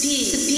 peace. To.